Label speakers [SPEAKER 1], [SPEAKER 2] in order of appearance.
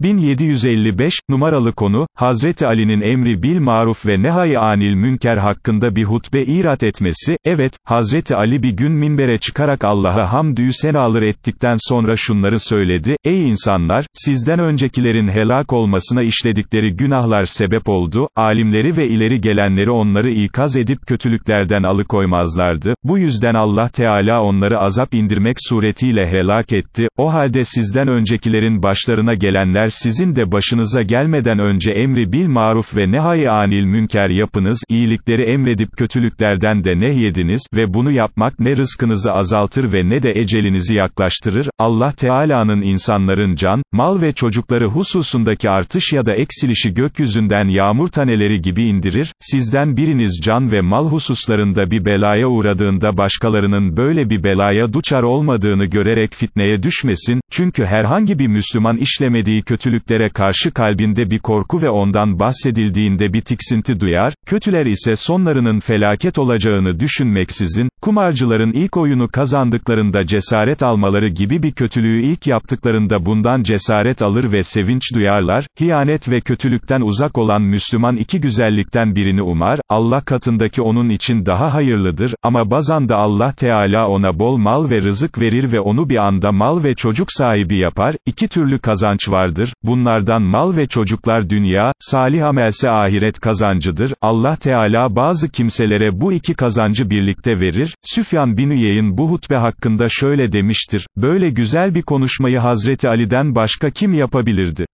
[SPEAKER 1] 1755, numaralı konu, Hazreti Ali'nin emri bil maruf ve nehay anil münker hakkında bir hutbe irat etmesi, evet, Hazreti Ali bir gün minbere çıkarak Allah'a hamdü senalar ettikten sonra şunları söyledi, ey insanlar, sizden öncekilerin helak olmasına işledikleri günahlar sebep oldu, alimleri ve ileri gelenleri onları ikaz edip kötülüklerden alıkoymazlardı, bu yüzden Allah Teala onları azap indirmek suretiyle helak etti, o halde sizden öncekilerin başlarına gelenler sizin de başınıza gelmeden önce emri bil maruf ve nehay anil münker yapınız, iyilikleri emredip kötülüklerden de nehyediniz ve bunu yapmak ne rızkınızı azaltır ve ne de ecelinizi yaklaştırır, Allah Teala'nın insanların can, mal ve çocukları hususundaki artış ya da eksilişi gökyüzünden yağmur taneleri gibi indirir, sizden biriniz can ve mal hususlarında bir belaya uğradığında başkalarının böyle bir belaya duçar olmadığını görerek fitneye düşmesin, çünkü herhangi bir Müslüman işlemediği kötülüklere karşı kalbinde bir korku ve ondan bahsedildiğinde bir tiksinti duyar, kötüler ise sonlarının felaket olacağını düşünmeksizin, kumarcıların ilk oyunu kazandıklarında cesaret almaları gibi bir kötülüğü ilk yaptıklarında bundan cesaret alır ve sevinç duyarlar, hiyanet ve kötülükten uzak olan Müslüman iki güzellikten birini umar, Allah katındaki onun için daha hayırlıdır, ama bazan da Allah Teala ona bol mal ve rızık verir ve onu bir anda mal ve çocuk sahibi yapar, iki türlü kazanç vardır, bunlardan mal ve çocuklar dünya, salih amelse ahiret kazancıdır, Allah Teala bazı kimselere bu iki kazancı birlikte verir, Süfyan bin Üyeyin bu hutbe hakkında şöyle demiştir, böyle güzel bir konuşmayı Hazreti Ali'den başka kim yapabilirdi?